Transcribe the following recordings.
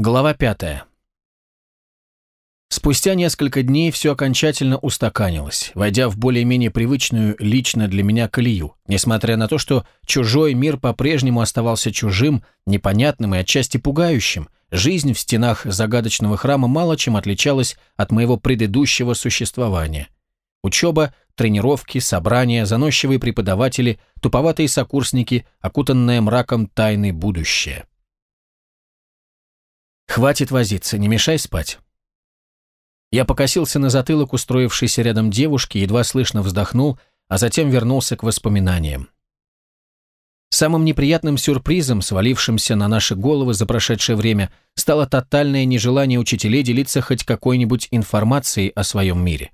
Глава пятая. Спустя несколько дней все окончательно устаканилось, войдя в более-менее привычную лично для меня колею, несмотря на то, что чужой мир по-прежнему оставался чужим, непонятным и отчасти пугающим, жизнь в стенах загадочного храма мало чем отличалась от моего предыдущего существования. Учеба, тренировки, собрания, заносчивые преподаватели, туповатые сокурсники, окутанное мраком тайны будущее. «Хватит возиться, не мешай спать». Я покосился на затылок устроившейся рядом девушки, едва слышно вздохнул, а затем вернулся к воспоминаниям. Самым неприятным сюрпризом, свалившимся на наши головы за прошедшее время, стало тотальное нежелание учителей делиться хоть какой-нибудь информацией о своем мире.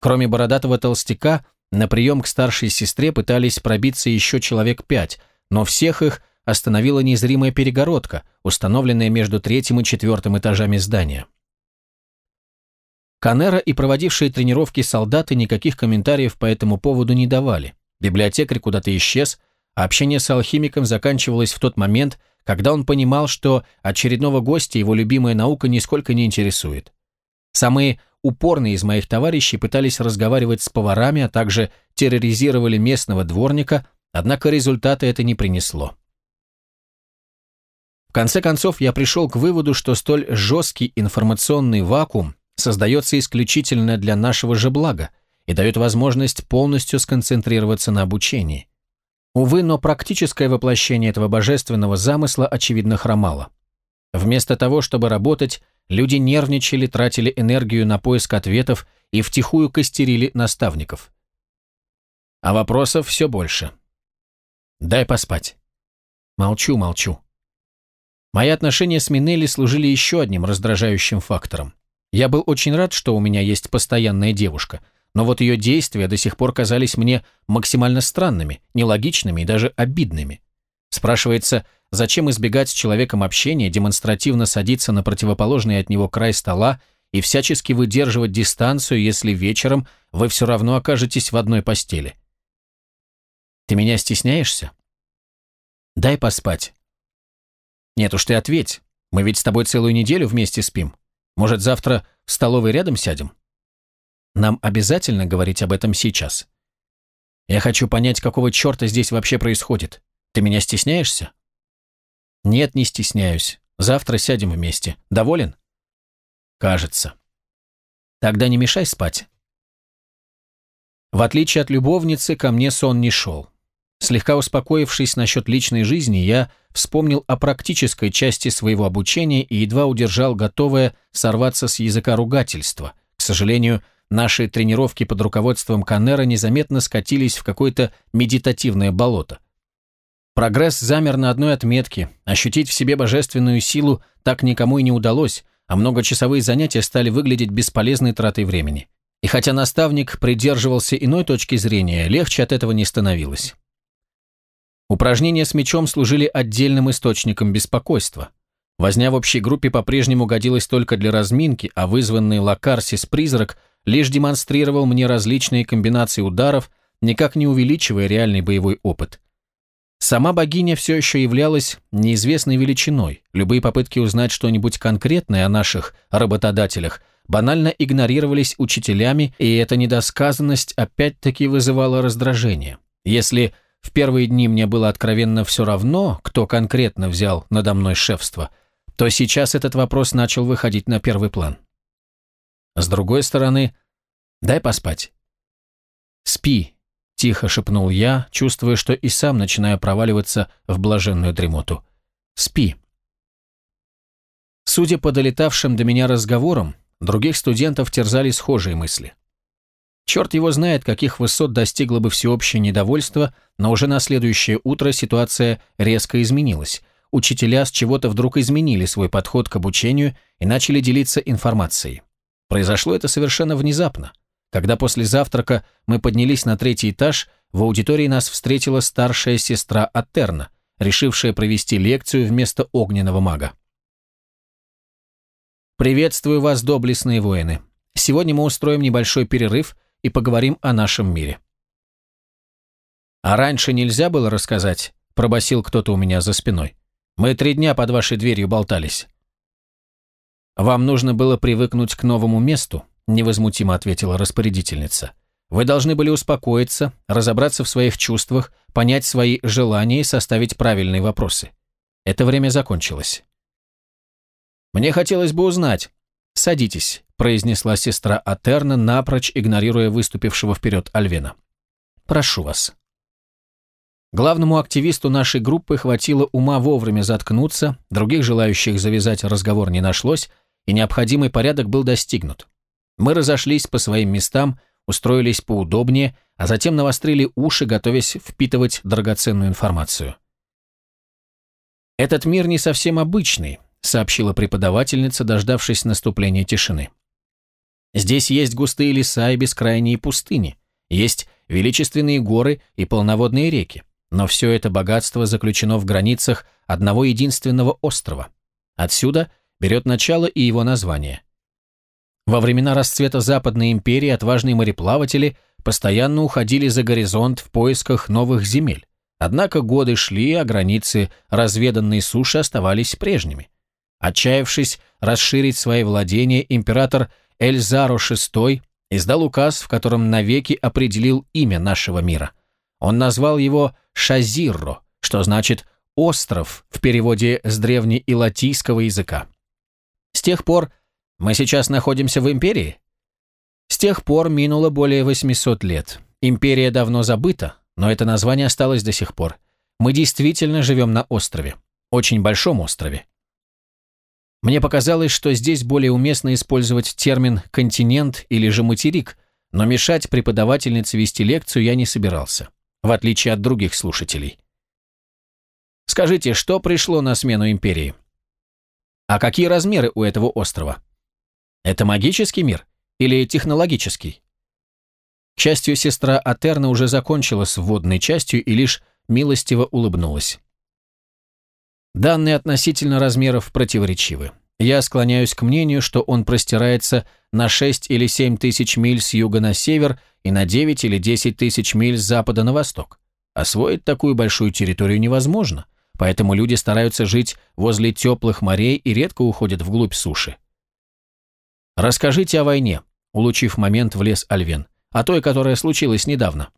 Кроме бородатого толстяка, на прием к старшей сестре пытались пробиться еще человек пять, но всех их – остановила незримая перегородка, установленная между третьим и четвертым этажами здания. Канера и проводившие тренировки солдаты никаких комментариев по этому поводу не давали. Библиотекарь куда-то исчез, а общение с алхимиком заканчивалось в тот момент, когда он понимал, что очередного гостя его любимая наука нисколько не интересует. Самые упорные из моих товарищей пытались разговаривать с поварами, а также терроризировали местного дворника, однако результата это не принесло конце концов, я пришел к выводу, что столь жесткий информационный вакуум создается исключительно для нашего же блага и дает возможность полностью сконцентрироваться на обучении. Увы, но практическое воплощение этого божественного замысла очевидно хромало. Вместо того, чтобы работать, люди нервничали, тратили энергию на поиск ответов и втихую костерили наставников. А вопросов все больше. Дай поспать. Молчу, молчу. Мои отношения с Минелли служили еще одним раздражающим фактором. Я был очень рад, что у меня есть постоянная девушка, но вот ее действия до сих пор казались мне максимально странными, нелогичными и даже обидными. Спрашивается, зачем избегать с человеком общения, демонстративно садиться на противоположный от него край стола и всячески выдерживать дистанцию, если вечером вы все равно окажетесь в одной постели? Ты меня стесняешься? Дай поспать. Нет уж ты ответь. Мы ведь с тобой целую неделю вместе спим. Может, завтра в столовой рядом сядем? Нам обязательно говорить об этом сейчас. Я хочу понять, какого черта здесь вообще происходит. Ты меня стесняешься? Нет, не стесняюсь. Завтра сядем вместе. Доволен? Кажется. Тогда не мешай спать. В отличие от любовницы, ко мне сон не шел. Слегка успокоившись насчет личной жизни, я вспомнил о практической части своего обучения и едва удержал готовое сорваться с языка ругательства. К сожалению, наши тренировки под руководством Каннера незаметно скатились в какое-то медитативное болото. Прогресс замер на одной отметке, ощутить в себе божественную силу так никому и не удалось, а многочасовые занятия стали выглядеть бесполезной тратой времени. И хотя наставник придерживался иной точки зрения, легче от этого не становилось. Упражнения с мячом служили отдельным источником беспокойства. Возня в общей группе по-прежнему годилась только для разминки, а вызванный Лакарсис-призрак лишь демонстрировал мне различные комбинации ударов, никак не увеличивая реальный боевой опыт. Сама богиня все еще являлась неизвестной величиной. Любые попытки узнать что-нибудь конкретное о наших работодателях банально игнорировались учителями, и эта недосказанность опять-таки вызывала раздражение. Если в первые дни мне было откровенно все равно, кто конкретно взял надо мной шефство, то сейчас этот вопрос начал выходить на первый план. С другой стороны, дай поспать. «Спи», — тихо шепнул я, чувствуя, что и сам начинаю проваливаться в блаженную дремоту. «Спи». Судя по долетавшим до меня разговорам, других студентов терзали схожие мысли. Черт его знает, каких высот достигло бы всеобщее недовольство, но уже на следующее утро ситуация резко изменилась. Учителя с чего-то вдруг изменили свой подход к обучению и начали делиться информацией. Произошло это совершенно внезапно. Когда после завтрака мы поднялись на третий этаж, в аудитории нас встретила старшая сестра Атерна, решившая провести лекцию вместо огненного мага. «Приветствую вас, доблестные воины. Сегодня мы устроим небольшой перерыв, и поговорим о нашем мире. «А раньше нельзя было рассказать?» – пробасил кто-то у меня за спиной. «Мы три дня под вашей дверью болтались». «Вам нужно было привыкнуть к новому месту», — невозмутимо ответила распорядительница. «Вы должны были успокоиться, разобраться в своих чувствах, понять свои желания и составить правильные вопросы. Это время закончилось». «Мне хотелось бы узнать». «Садитесь», — произнесла сестра Атерна, напрочь игнорируя выступившего вперед Альвена. «Прошу вас». Главному активисту нашей группы хватило ума вовремя заткнуться, других желающих завязать разговор не нашлось, и необходимый порядок был достигнут. Мы разошлись по своим местам, устроились поудобнее, а затем навострили уши, готовясь впитывать драгоценную информацию. «Этот мир не совсем обычный», — сообщила преподавательница, дождавшись наступления тишины. «Здесь есть густые леса и бескрайние пустыни, есть величественные горы и полноводные реки, но все это богатство заключено в границах одного единственного острова. Отсюда — берет начало и его название. Во времена расцвета Западной империи отважные мореплаватели постоянно уходили за горизонт в поисках новых земель. Однако годы шли, а границы разведанной суши оставались прежними. Отчаявшись расширить свои владения, император Эльзаро VI издал указ, в котором навеки определил имя нашего мира. Он назвал его Шазирро, что значит «остров» в переводе с древнеилатийского языка. С тех пор мы сейчас находимся в империи? С тех пор минуло более 800 лет. Империя давно забыта, но это название осталось до сих пор. Мы действительно живем на острове. Очень большом острове. Мне показалось, что здесь более уместно использовать термин «континент» или же «материк», но мешать преподавательнице вести лекцию я не собирался, в отличие от других слушателей. Скажите, что пришло на смену империи? А какие размеры у этого острова? Это магический мир или технологический? К счастью, сестра Атерна уже закончила с вводной частью и лишь милостиво улыбнулась. Данные относительно размеров противоречивы. Я склоняюсь к мнению, что он простирается на 6 или 7 тысяч миль с юга на север и на 9 или 10 тысяч миль с запада на восток. Освоить такую большую территорию невозможно, Поэтому люди стараются жить возле теплых морей и редко уходят вглубь суши. «Расскажите о войне», — улучив момент, влез Альвен, «о той, которая случилась недавно».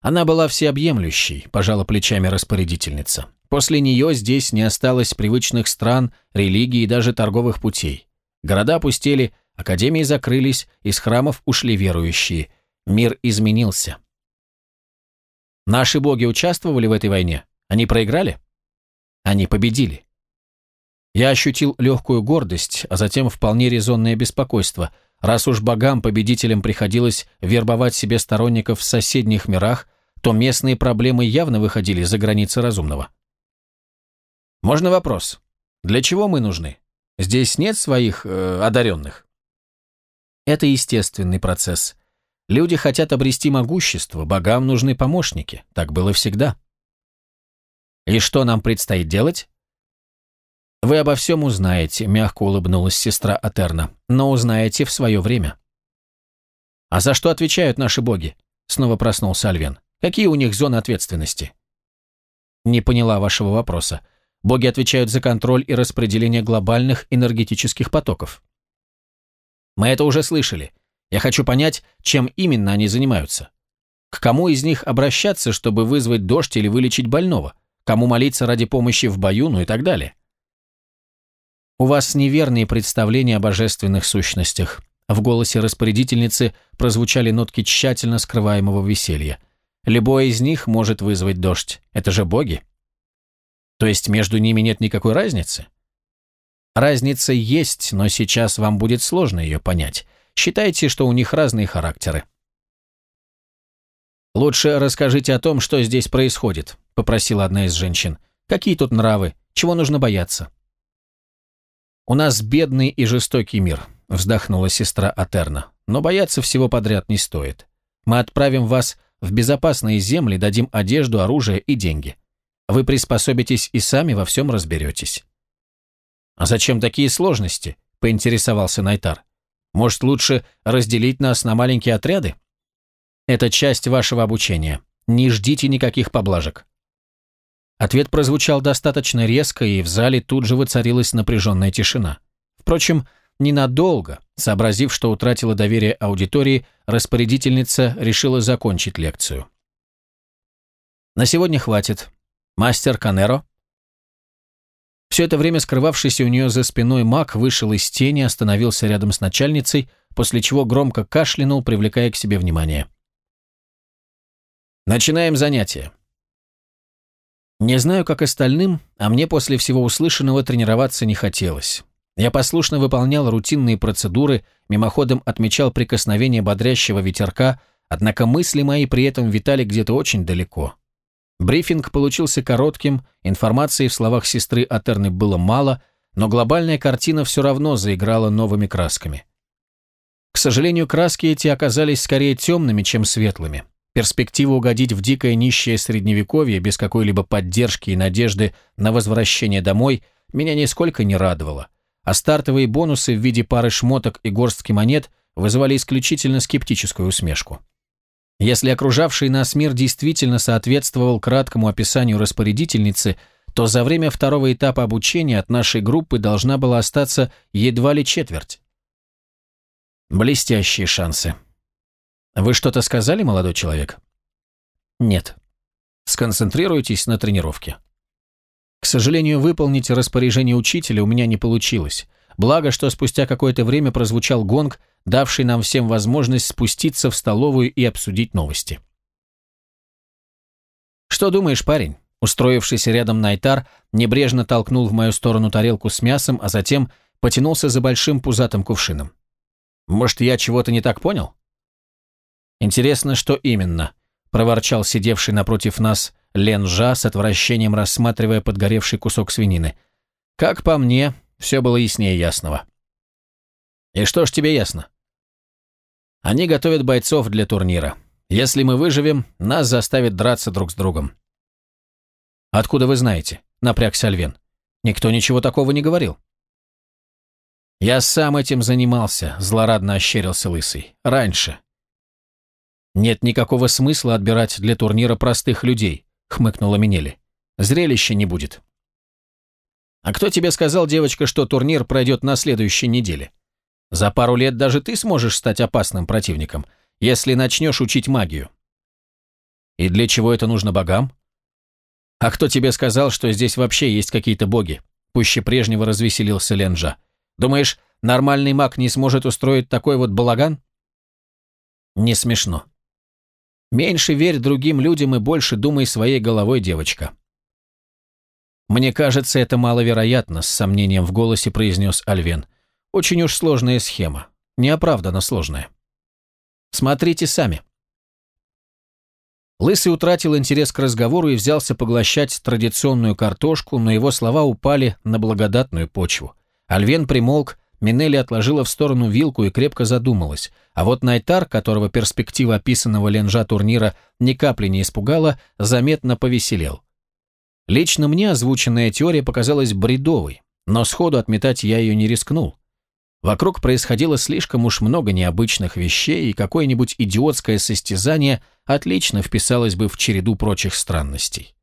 Она была всеобъемлющей, пожала плечами распорядительница. После нее здесь не осталось привычных стран, религий и даже торговых путей. Города опустели, академии закрылись, из храмов ушли верующие. Мир изменился. Наши боги участвовали в этой войне? Они проиграли? Они победили. Я ощутил легкую гордость, а затем вполне резонное беспокойство. Раз уж богам-победителям приходилось вербовать себе сторонников в соседних мирах, то местные проблемы явно выходили за границы разумного. Можно вопрос? Для чего мы нужны? Здесь нет своих э, одаренных? Это естественный процесс. Люди хотят обрести могущество, богам нужны помощники. Так было всегда. И что нам предстоит делать? Вы обо всем узнаете, мягко улыбнулась сестра Атерна, но узнаете в свое время. А за что отвечают наши боги? Снова проснулся Альвен. Какие у них зоны ответственности? Не поняла вашего вопроса. Боги отвечают за контроль и распределение глобальных энергетических потоков. Мы это уже слышали. Я хочу понять, чем именно они занимаются. К кому из них обращаться, чтобы вызвать дождь или вылечить больного? Кому молиться ради помощи в бою, ну и так далее? У вас неверные представления о божественных сущностях. В голосе распорядительницы прозвучали нотки тщательно скрываемого веселья. Любой из них может вызвать дождь. Это же боги. То есть между ними нет никакой разницы? Разница есть, но сейчас вам будет сложно ее понять. Считайте, что у них разные характеры. «Лучше расскажите о том, что здесь происходит», — попросила одна из женщин. «Какие тут нравы? Чего нужно бояться?» «У нас бедный и жестокий мир», — вздохнула сестра Атерна. «Но бояться всего подряд не стоит. Мы отправим вас в безопасные земли, дадим одежду, оружие и деньги. Вы приспособитесь и сами во всем разберетесь». «А зачем такие сложности?» — поинтересовался Найтар. Может, лучше разделить нас на маленькие отряды? Это часть вашего обучения. Не ждите никаких поблажек. Ответ прозвучал достаточно резко, и в зале тут же воцарилась напряженная тишина. Впрочем, ненадолго, сообразив, что утратила доверие аудитории, распорядительница решила закончить лекцию. «На сегодня хватит. Мастер Канеро?» Все это время скрывавшийся у нее за спиной маг вышел из тени, остановился рядом с начальницей, после чего громко кашлянул, привлекая к себе внимание. «Начинаем занятие». Не знаю, как остальным, а мне после всего услышанного тренироваться не хотелось. Я послушно выполнял рутинные процедуры, мимоходом отмечал прикосновение бодрящего ветерка, однако мысли мои при этом витали где-то очень далеко. Брифинг получился коротким, информации в словах сестры Атерны было мало, но глобальная картина все равно заиграла новыми красками. К сожалению, краски эти оказались скорее темными, чем светлыми. Перспектива угодить в дикое нищее средневековье без какой-либо поддержки и надежды на возвращение домой меня нисколько не радовала, а стартовые бонусы в виде пары шмоток и горстки монет вызывали исключительно скептическую усмешку. Если окружавший нас мир действительно соответствовал краткому описанию распорядительницы, то за время второго этапа обучения от нашей группы должна была остаться едва ли четверть. Блестящие шансы. Вы что-то сказали, молодой человек? Нет. Сконцентрируйтесь на тренировке. К сожалению, выполнить распоряжение учителя у меня не получилось. Благо, что спустя какое-то время прозвучал гонг, давший нам всем возможность спуститься в столовую и обсудить новости. «Что думаешь, парень?» Устроившийся рядом Найтар небрежно толкнул в мою сторону тарелку с мясом, а затем потянулся за большим пузатым кувшином. «Может, я чего-то не так понял?» «Интересно, что именно?» – проворчал сидевший напротив нас Лен Жа с отвращением рассматривая подгоревший кусок свинины. «Как по мне, все было яснее ясного». «И что ж тебе ясно?» Они готовят бойцов для турнира. Если мы выживем, нас заставят драться друг с другом. Откуда вы знаете? Напрягся Альвен. Никто ничего такого не говорил. Я сам этим занимался, злорадно ощерился Лысый. Раньше. Нет никакого смысла отбирать для турнира простых людей, хмыкнула Минели. Зрелища не будет. А кто тебе сказал, девочка, что турнир пройдет на следующей неделе? За пару лет даже ты сможешь стать опасным противником, если начнешь учить магию. И для чего это нужно богам? А кто тебе сказал, что здесь вообще есть какие-то боги? Пуще прежнего развеселился Ленжа. Думаешь, нормальный маг не сможет устроить такой вот балаган? Не смешно. Меньше верь другим людям и больше думай своей головой, девочка. Мне кажется, это маловероятно, с сомнением в голосе произнес Альвен. Очень уж сложная схема. Неоправданно сложная. Смотрите сами. Лысый утратил интерес к разговору и взялся поглощать традиционную картошку, но его слова упали на благодатную почву. Альвен примолк, Минелли отложила в сторону вилку и крепко задумалась, а вот Найтар, которого перспектива описанного ленжа турнира ни капли не испугала, заметно повеселел. Лично мне озвученная теория показалась бредовой, но сходу отметать я ее не рискнул. Вокруг происходило слишком уж много необычных вещей, и какое-нибудь идиотское состязание отлично вписалось бы в череду прочих странностей.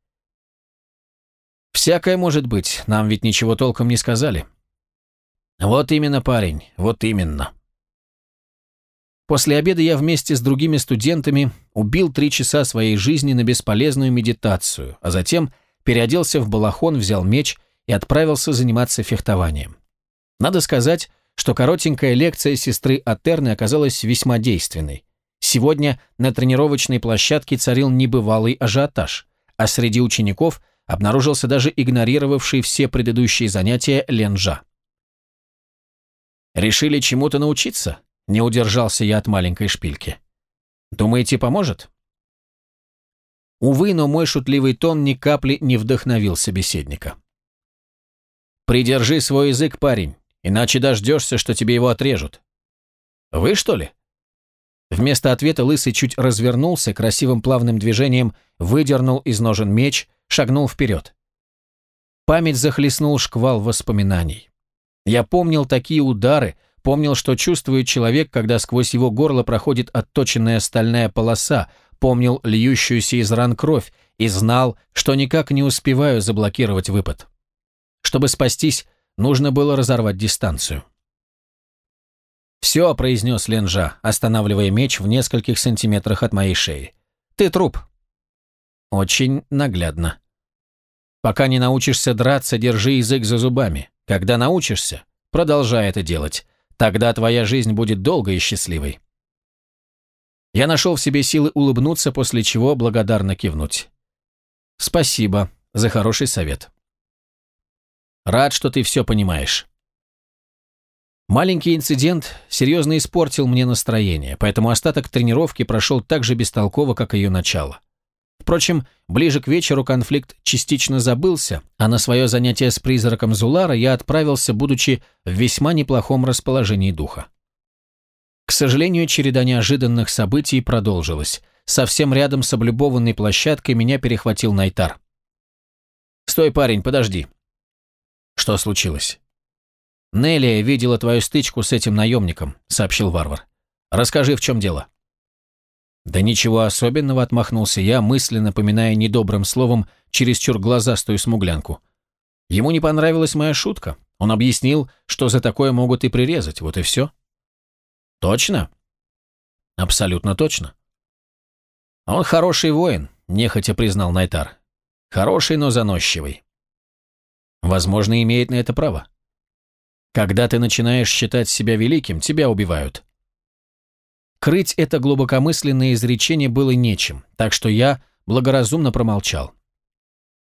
«Всякое может быть, нам ведь ничего толком не сказали». «Вот именно, парень, вот именно». После обеда я вместе с другими студентами убил три часа своей жизни на бесполезную медитацию, а затем переоделся в балахон, взял меч и отправился заниматься фехтованием. Надо сказать, что коротенькая лекция сестры Атерны оказалась весьма действенной. Сегодня на тренировочной площадке царил небывалый ажиотаж, а среди учеников обнаружился даже игнорировавший все предыдущие занятия Ленжа. «Решили чему-то научиться?» – не удержался я от маленькой шпильки. «Думаете, поможет?» Увы, но мой шутливый тон ни капли не вдохновил собеседника. «Придержи свой язык, парень иначе дождешься, что тебе его отрежут». «Вы, что ли?» Вместо ответа Лысый чуть развернулся, красивым плавным движением выдернул из ножен меч, шагнул вперед. Память захлестнул шквал воспоминаний. Я помнил такие удары, помнил, что чувствует человек, когда сквозь его горло проходит отточенная стальная полоса, помнил льющуюся из ран кровь и знал, что никак не успеваю заблокировать выпад. Чтобы спастись, нужно было разорвать дистанцию. «Все», — произнес Ленжа, останавливая меч в нескольких сантиметрах от моей шеи. «Ты труп». Очень наглядно. Пока не научишься драться, держи язык за зубами. Когда научишься, продолжай это делать. Тогда твоя жизнь будет долгой и счастливой. Я нашел в себе силы улыбнуться, после чего благодарно кивнуть. Спасибо за хороший совет. Рад, что ты все понимаешь. Маленький инцидент серьезно испортил мне настроение, поэтому остаток тренировки прошел так же бестолково, как ее начало. Впрочем, ближе к вечеру конфликт частично забылся, а на свое занятие с призраком Зулара я отправился, будучи в весьма неплохом расположении духа. К сожалению, череда неожиданных событий продолжилась. Совсем рядом с облюбованной площадкой меня перехватил Найтар. «Стой, парень, подожди». «Что случилось?» «Неллия видела твою стычку с этим наемником», — сообщил варвар. «Расскажи, в чем дело». «Да ничего особенного», — отмахнулся я, мысленно поминая недобрым словом чересчур глазастую смуглянку. Ему не понравилась моя шутка. Он объяснил, что за такое могут и прирезать, вот и все. «Точно?» «Абсолютно точно». «Он хороший воин», — нехотя признал Найтар. «Хороший, но заносчивый». «Возможно, имеет на это право. Когда ты начинаешь считать себя великим, тебя убивают. Крыть это глубокомысленное изречение было нечем, так что я благоразумно промолчал.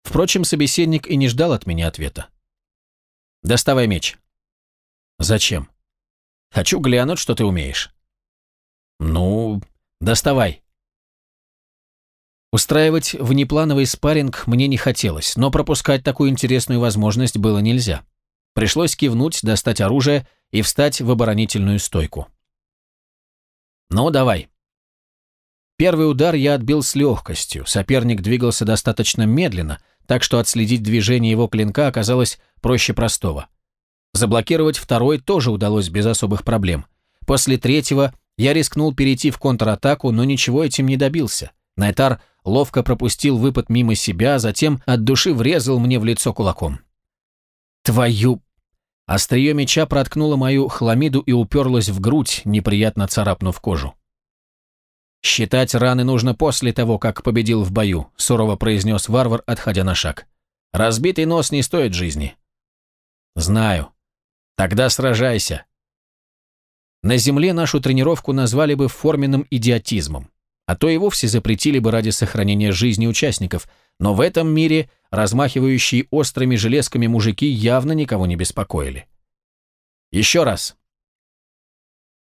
Впрочем, собеседник и не ждал от меня ответа. «Доставай меч». «Зачем?» «Хочу глянуть, что ты умеешь». «Ну, доставай». Устраивать внеплановый спарринг мне не хотелось, но пропускать такую интересную возможность было нельзя. Пришлось кивнуть, достать оружие и встать в оборонительную стойку. «Ну, давай». Первый удар я отбил с легкостью, соперник двигался достаточно медленно, так что отследить движение его клинка оказалось проще простого. Заблокировать второй тоже удалось без особых проблем. После третьего я рискнул перейти в контратаку, но ничего этим не добился. Найтар ловко пропустил выпад мимо себя, затем от души врезал мне в лицо кулаком. «Твою...» Острие меча проткнуло мою хламиду и уперлось в грудь, неприятно царапнув кожу. «Считать раны нужно после того, как победил в бою», — сурово произнес варвар, отходя на шаг. «Разбитый нос не стоит жизни». «Знаю. Тогда сражайся». На земле нашу тренировку назвали бы форменным идиотизмом, а то и вовсе запретили бы ради сохранения жизни участников, но в этом мире размахивающие острыми железками мужики явно никого не беспокоили. Еще раз.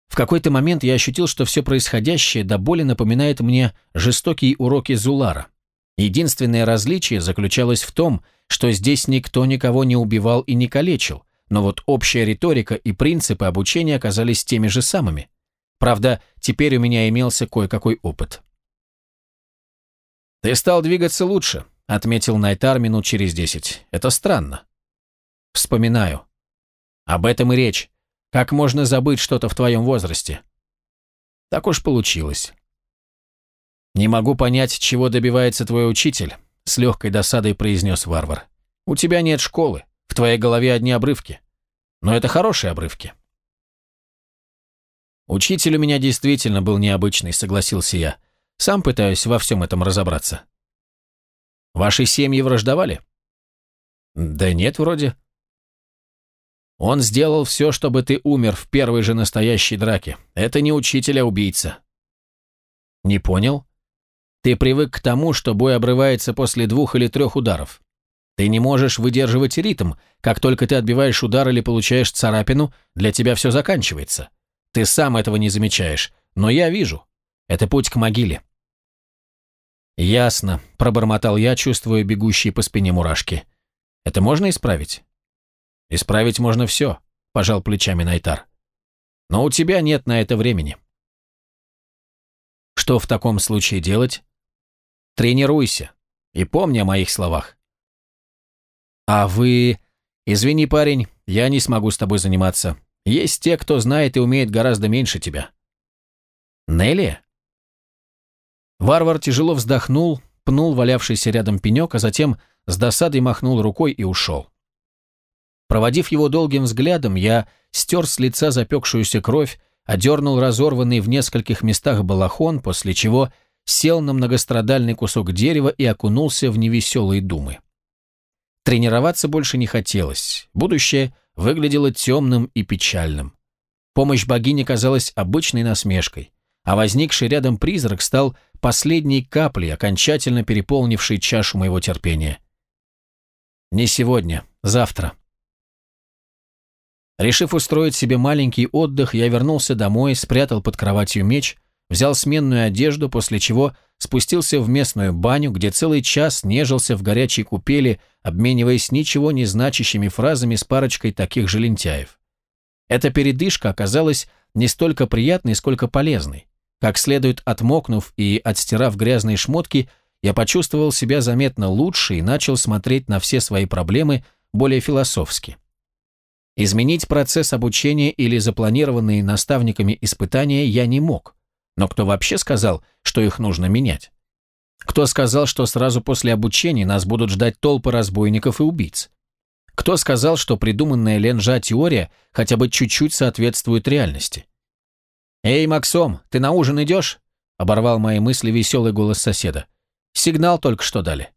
В какой-то момент я ощутил, что все происходящее до боли напоминает мне жестокие уроки Зулара. Единственное различие заключалось в том, что здесь никто никого не убивал и не калечил, но вот общая риторика и принципы обучения оказались теми же самыми. Правда, теперь у меня имелся кое-какой опыт. «Ты стал двигаться лучше», — отметил Найтар минут через десять. «Это странно». «Вспоминаю. Об этом и речь. Как можно забыть что-то в твоем возрасте?» «Так уж получилось». «Не могу понять, чего добивается твой учитель», — с легкой досадой произнес варвар. «У тебя нет школы, в твоей голове одни обрывки. Но это хорошие обрывки». «Учитель у меня действительно был необычный», — согласился я. «Сам пытаюсь во всем этом разобраться». Ваши семьи враждовали? Да нет, вроде. Он сделал все, чтобы ты умер в первой же настоящей драке. Это не учитель, а убийца. Не понял? Ты привык к тому, что бой обрывается после двух или трех ударов. Ты не можешь выдерживать ритм. Как только ты отбиваешь удар или получаешь царапину, для тебя все заканчивается. Ты сам этого не замечаешь, но я вижу. Это путь к могиле. «Ясно», – пробормотал я, чувствуя бегущие по спине мурашки. «Это можно исправить?» «Исправить можно все», – пожал плечами Найтар. «Но у тебя нет на это времени». «Что в таком случае делать?» «Тренируйся и помни о моих словах». «А вы...» «Извини, парень, я не смогу с тобой заниматься. Есть те, кто знает и умеет гораздо меньше тебя». «Нелли?» Варвар тяжело вздохнул, пнул валявшийся рядом пенек, а затем с досадой махнул рукой и ушел. Проводив его долгим взглядом, я стер с лица запекшуюся кровь, одернул разорванный в нескольких местах балахон, после чего сел на многострадальный кусок дерева и окунулся в невеселые думы. Тренироваться больше не хотелось, будущее выглядело темным и печальным. Помощь богини казалась обычной насмешкой, а возникший рядом призрак стал последней каплей, окончательно переполнившей чашу моего терпения. Не сегодня, завтра. Решив устроить себе маленький отдых, я вернулся домой, спрятал под кроватью меч, взял сменную одежду, после чего спустился в местную баню, где целый час нежился в горячей купели, обмениваясь ничего не значащими фразами с парочкой таких же лентяев. Эта передышка оказалась не столько приятной, сколько полезной. Как следует отмокнув и отстирав грязные шмотки, я почувствовал себя заметно лучше и начал смотреть на все свои проблемы более философски. Изменить процесс обучения или запланированные наставниками испытания я не мог. Но кто вообще сказал, что их нужно менять? Кто сказал, что сразу после обучения нас будут ждать толпы разбойников и убийц? Кто сказал, что придуманная Ленжа теория хотя бы чуть-чуть соответствует реальности? «Эй, Максом, ты на ужин идешь?» — оборвал мои мысли веселый голос соседа. «Сигнал только что дали».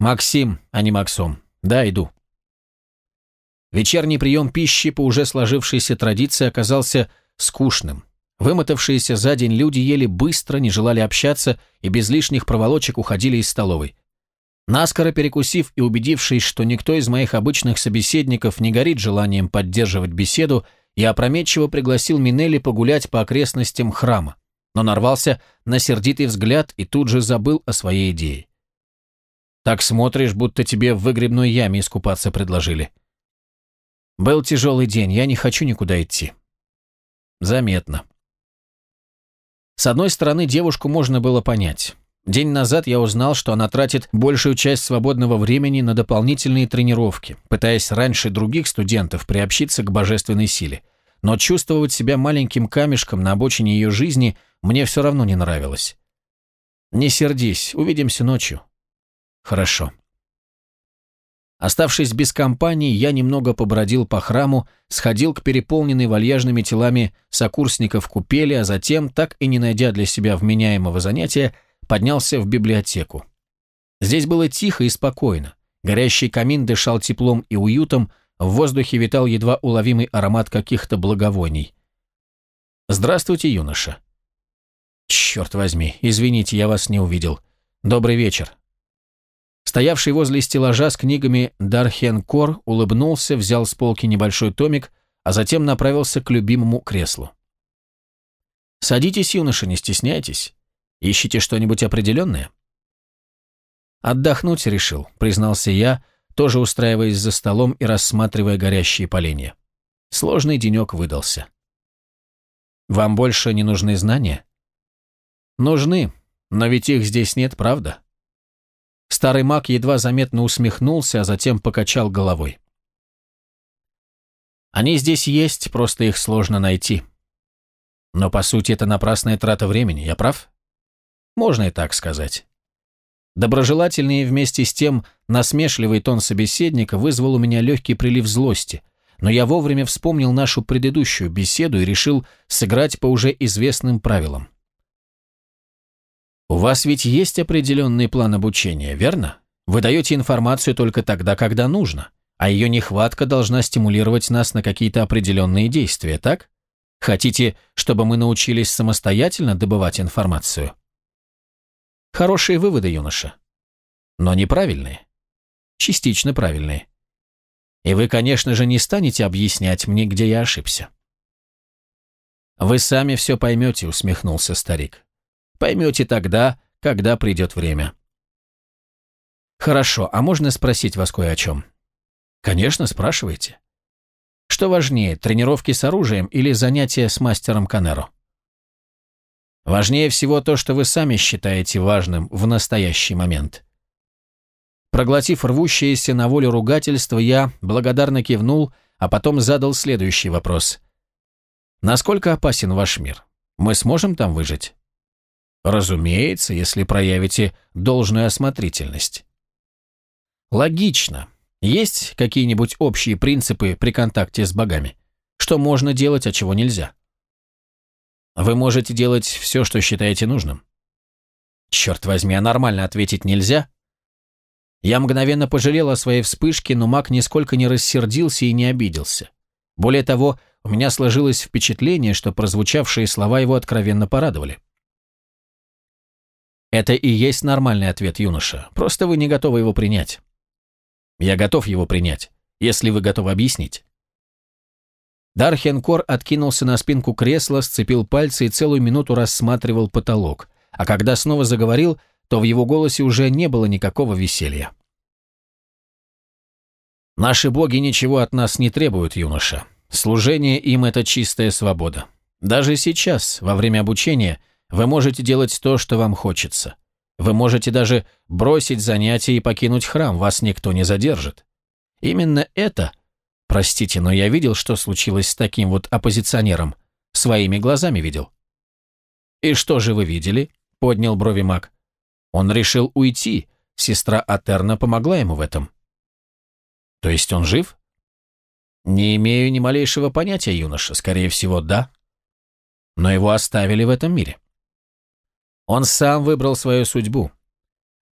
«Максим, а не Максом. Да, иду». Вечерний прием пищи по уже сложившейся традиции оказался скучным. Вымотавшиеся за день люди ели быстро, не желали общаться и без лишних проволочек уходили из столовой. Наскоро перекусив и убедившись, что никто из моих обычных собеседников не горит желанием поддерживать беседу, я опрометчиво пригласил Минелли погулять по окрестностям храма, но нарвался на сердитый взгляд и тут же забыл о своей идее. «Так смотришь, будто тебе в выгребной яме искупаться предложили». «Был тяжелый день, я не хочу никуда идти». «Заметно». С одной стороны, девушку можно было понять. День назад я узнал, что она тратит большую часть свободного времени на дополнительные тренировки, пытаясь раньше других студентов приобщиться к божественной силе. Но чувствовать себя маленьким камешком на обочине ее жизни мне все равно не нравилось. «Не сердись, увидимся ночью». «Хорошо». Оставшись без компании, я немного побродил по храму, сходил к переполненной вальяжными телами сокурсников купели, а затем, так и не найдя для себя вменяемого занятия, поднялся в библиотеку. Здесь было тихо и спокойно. Горящий камин дышал теплом и уютом, в воздухе витал едва уловимый аромат каких-то благовоний. «Здравствуйте, юноша». «Черт возьми, извините, я вас не увидел. Добрый вечер». Стоявший возле стеллажа с книгами Дархен Кор улыбнулся, взял с полки небольшой томик, а затем направился к любимому креслу. «Садитесь, юноша, не стесняйтесь. Ищите что-нибудь определенное?» «Отдохнуть решил», — признался я, тоже устраиваясь за столом и рассматривая горящие поленья. Сложный денек выдался. «Вам больше не нужны знания?» «Нужны, но ведь их здесь нет, правда?» Старый маг едва заметно усмехнулся, а затем покачал головой. «Они здесь есть, просто их сложно найти. Но, по сути, это напрасная трата времени, я прав?» Можно и так сказать. Доброжелательный и вместе с тем насмешливый тон собеседника вызвал у меня легкий прилив злости, но я вовремя вспомнил нашу предыдущую беседу и решил сыграть по уже известным правилам. У вас ведь есть определенный план обучения, верно? Вы даете информацию только тогда, когда нужно, а ее нехватка должна стимулировать нас на какие-то определенные действия, так? Хотите, чтобы мы научились самостоятельно добывать информацию? Хорошие выводы, юноша. Но неправильные. Частично правильные. И вы, конечно же, не станете объяснять мне, где я ошибся. Вы сами все поймете, усмехнулся старик. Поймете тогда, когда придет время. Хорошо, а можно спросить вас кое о чем? Конечно, спрашивайте. Что важнее, тренировки с оружием или занятия с мастером Канеро? Важнее всего то, что вы сами считаете важным в настоящий момент. Проглотив рвущееся на волю ругательство, я благодарно кивнул, а потом задал следующий вопрос. Насколько опасен ваш мир? Мы сможем там выжить? Разумеется, если проявите должную осмотрительность. Логично. Есть какие-нибудь общие принципы при контакте с богами? Что можно делать, а чего нельзя? Вы можете делать все, что считаете нужным. Черт возьми, а нормально ответить нельзя? Я мгновенно пожалел о своей вспышке, но маг нисколько не рассердился и не обиделся. Более того, у меня сложилось впечатление, что прозвучавшие слова его откровенно порадовали. Это и есть нормальный ответ, юноша, просто вы не готовы его принять. Я готов его принять, если вы готовы объяснить. Дархенкор откинулся на спинку кресла, сцепил пальцы и целую минуту рассматривал потолок, а когда снова заговорил, то в его голосе уже не было никакого веселья. «Наши боги ничего от нас не требуют, юноша. Служение им – это чистая свобода. Даже сейчас, во время обучения, вы можете делать то, что вам хочется. Вы можете даже бросить занятия и покинуть храм, вас никто не задержит. Именно это, простите, но я видел, что случилось с таким вот оппозиционером. Своими глазами видел. «И что же вы видели?» – поднял брови маг. Он решил уйти, сестра Атерна помогла ему в этом. То есть он жив? Не имею ни малейшего понятия, юноша, скорее всего, да. Но его оставили в этом мире. Он сам выбрал свою судьбу.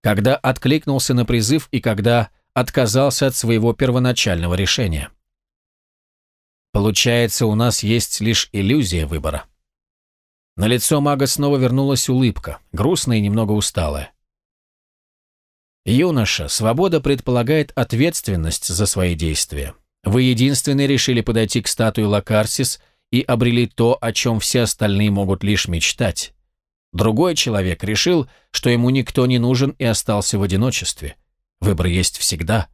Когда откликнулся на призыв и когда отказался от своего первоначального решения. Получается, у нас есть лишь иллюзия выбора. На лицо мага снова вернулась улыбка, грустная и немного усталая. «Юноша, свобода предполагает ответственность за свои действия. Вы единственные решили подойти к статуе Лакарсис и обрели то, о чем все остальные могут лишь мечтать. Другой человек решил, что ему никто не нужен и остался в одиночестве. Выбор есть всегда.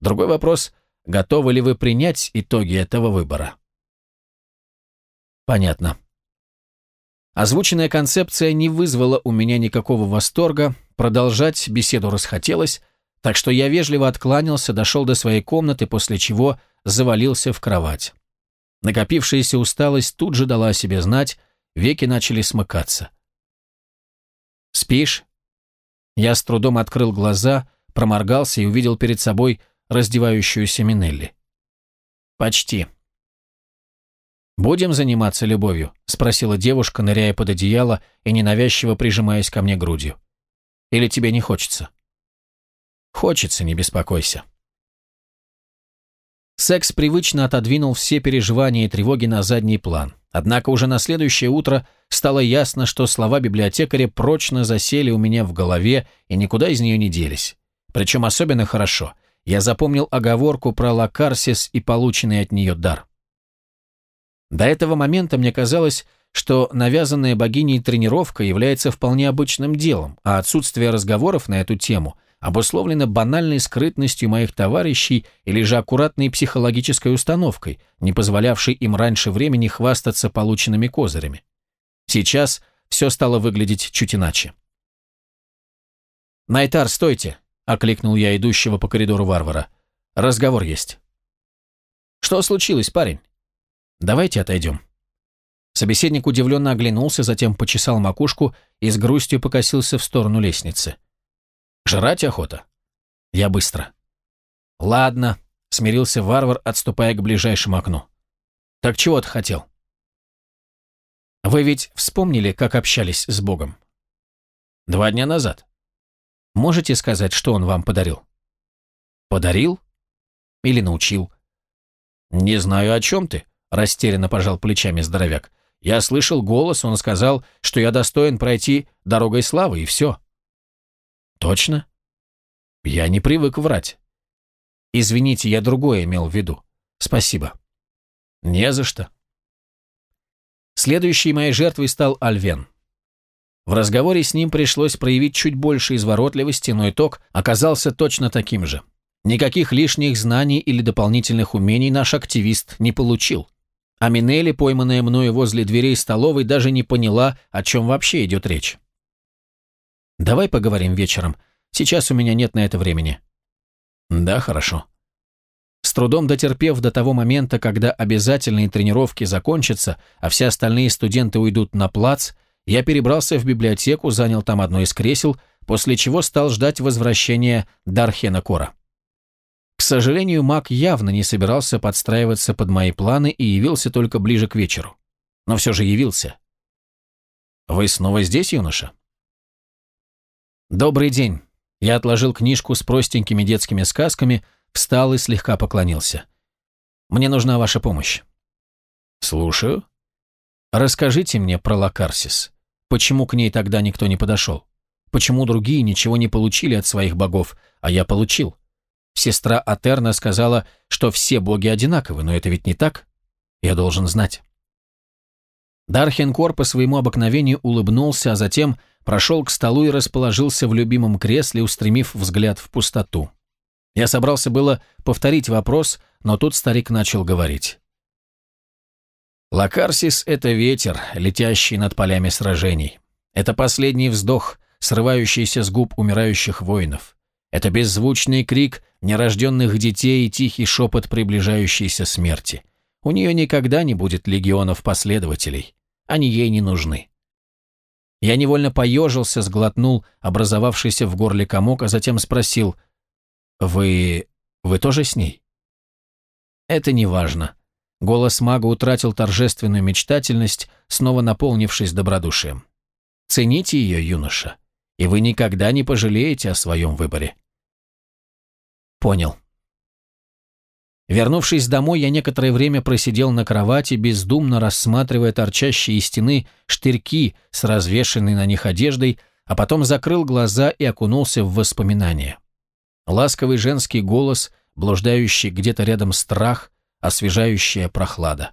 Другой вопрос – готовы ли вы принять итоги этого выбора?» «Понятно», Озвученная концепция не вызвала у меня никакого восторга, продолжать беседу расхотелось, так что я вежливо откланялся, дошел до своей комнаты, после чего завалился в кровать. Накопившаяся усталость тут же дала себе знать, веки начали смыкаться. «Спишь?» Я с трудом открыл глаза, проморгался и увидел перед собой раздевающуюся Минелли. «Почти», «Будем заниматься любовью?» – спросила девушка, ныряя под одеяло и ненавязчиво прижимаясь ко мне грудью. «Или тебе не хочется?» «Хочется, не беспокойся». Секс привычно отодвинул все переживания и тревоги на задний план. Однако уже на следующее утро стало ясно, что слова библиотекаря прочно засели у меня в голове и никуда из нее не делись. Причем особенно хорошо. Я запомнил оговорку про Лакарсис и полученный от нее дар. До этого момента мне казалось, что навязанная богиней тренировка является вполне обычным делом, а отсутствие разговоров на эту тему обусловлено банальной скрытностью моих товарищей или же аккуратной психологической установкой, не позволявшей им раньше времени хвастаться полученными козырями. Сейчас все стало выглядеть чуть иначе. «Найтар, стойте!» — окликнул я идущего по коридору варвара. «Разговор есть». «Что случилось, парень?» Давайте отойдем». Собеседник удивленно оглянулся, затем почесал макушку и с грустью покосился в сторону лестницы. «Жрать охота?» «Я быстро». «Ладно», — смирился варвар, отступая к ближайшему окну. «Так чего ты хотел?» «Вы ведь вспомнили, как общались с Богом?» «Два дня назад». «Можете сказать, что он вам подарил?» «Подарил? Или научил?» «Не знаю, о чем ты», Растерянно пожал плечами здоровяк. Я слышал голос, он сказал, что я достоин пройти дорогой славы, и все. Точно? Я не привык врать. Извините, я другое имел в виду. Спасибо. Не за что. Следующей моей жертвой стал Альвен. В разговоре с ним пришлось проявить чуть больше изворотливости, но итог оказался точно таким же. Никаких лишних знаний или дополнительных умений наш активист не получил. А Минелли, пойманная мною возле дверей столовой, даже не поняла, о чем вообще идет речь. «Давай поговорим вечером. Сейчас у меня нет на это времени». «Да, хорошо». С трудом дотерпев до того момента, когда обязательные тренировки закончатся, а все остальные студенты уйдут на плац, Я перебрался в библиотеку, занял там одно из кресел, после чего стал ждать возвращения Дархена Кора. К сожалению, маг явно не собирался подстраиваться под мои планы и явился только ближе к вечеру. Но все же явился. «Вы снова здесь, юноша?» «Добрый день». Я отложил книжку с простенькими детскими сказками, встал и слегка поклонился. «Мне нужна ваша помощь». «Слушаю». «Расскажите мне про Лакарсис. Почему к ней тогда никто не подошел? Почему другие ничего не получили от своих богов, а я получил? Сестра Атерна сказала, что все боги одинаковы, но это ведь не так? Я должен знать». Дархенкор по своему обыкновению улыбнулся, а затем прошел к столу и расположился в любимом кресле, устремив взгляд в пустоту. Я собрался было повторить вопрос, но тут старик начал говорить. Лакарсис — это ветер, летящий над полями сражений. Это последний вздох, срывающийся с губ умирающих воинов. Это беззвучный крик нерожденных детей и тихий шепот приближающейся смерти. У нее никогда не будет легионов последователей. Они ей не нужны. Я невольно поежился, сглотнул образовавшийся в горле комок, а затем спросил, «Вы... вы тоже с ней?» «Это не важно». Голос мага утратил торжественную мечтательность, снова наполнившись добродушием. «Цените ее, юноша, и вы никогда не пожалеете о своем выборе». «Понял», Вернувшись домой, я некоторое время просидел на кровати, бездумно рассматривая торчащие из стены штырьки с развешенной на них одеждой, а потом закрыл глаза и окунулся в воспоминания. Ласковый женский голос, блуждающий где-то рядом страх, освежающая прохлада.